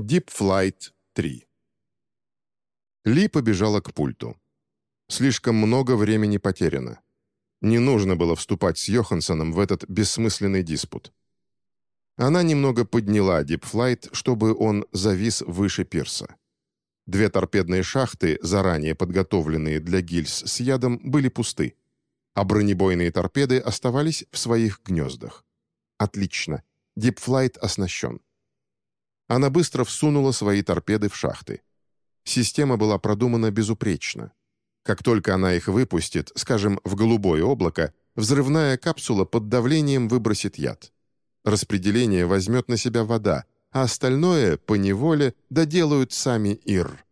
Deep Flight 3 Ли побежала к пульту. Слишком много времени потеряно. Не нужно было вступать с Йоханссоном в этот бессмысленный диспут. Она немного подняла дипфлайт, чтобы он завис выше пирса. Две торпедные шахты, заранее подготовленные для гильз с ядом, были пусты, а бронебойные торпеды оставались в своих гнездах. Отлично. Дипфлайт оснащен. Она быстро всунула свои торпеды в шахты. Система была продумана безупречно. Как только она их выпустит, скажем, в голубое облако, взрывная капсула под давлением выбросит яд. Распределение возьмет на себя вода, а остальное, по неволе, доделают сами ИР.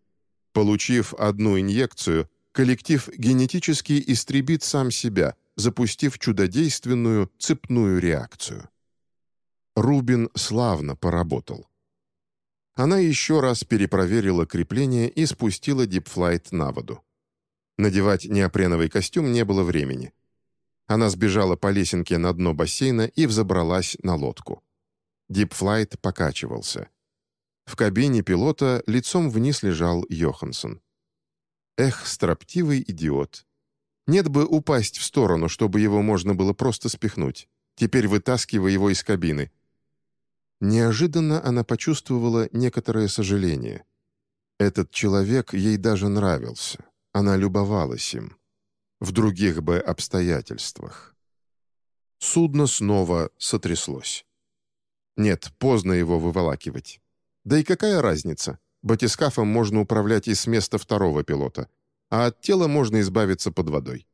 Получив одну инъекцию, коллектив генетически истребит сам себя, запустив чудодейственную цепную реакцию. Рубин славно поработал. Она еще раз перепроверила крепление и спустила дипфлайт на воду. Надевать неопреновый костюм не было времени. Она сбежала по лесенке на дно бассейна и взобралась на лодку. Дипфлайт покачивался. В кабине пилота лицом вниз лежал Йоханссон. Эх, строптивый идиот. Нет бы упасть в сторону, чтобы его можно было просто спихнуть. Теперь вытаскивая его из кабины. Неожиданно она почувствовала некоторое сожаление. Этот человек ей даже нравился. Она любовалась им. В других бы обстоятельствах. Судно снова сотряслось. Нет, поздно его выволакивать. Да и какая разница? Батискафом можно управлять и с места второго пилота, а от тела можно избавиться под водой.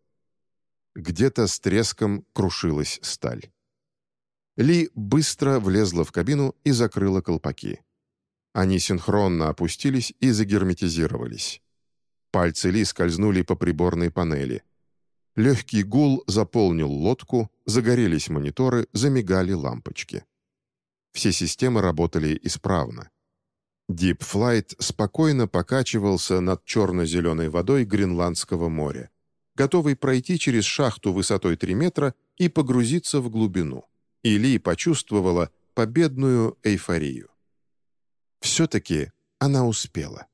Где-то с треском крушилась сталь. Ли быстро влезла в кабину и закрыла колпаки. Они синхронно опустились и загерметизировались. Пальцы Ли скользнули по приборной панели. Легкий гул заполнил лодку, загорелись мониторы, замигали лампочки. Все системы работали исправно. Deep Flight спокойно покачивался над черно-зеленой водой Гренландского моря, готовый пройти через шахту высотой 3 метра и погрузиться в глубину. И Ли почувствовала победную эйфорию. Все-таки она успела.